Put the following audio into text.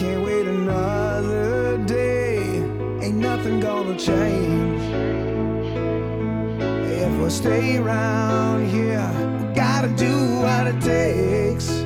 Can't wait another day. Ain't nothing gonna change. If we stay around here, we gotta do what it takes.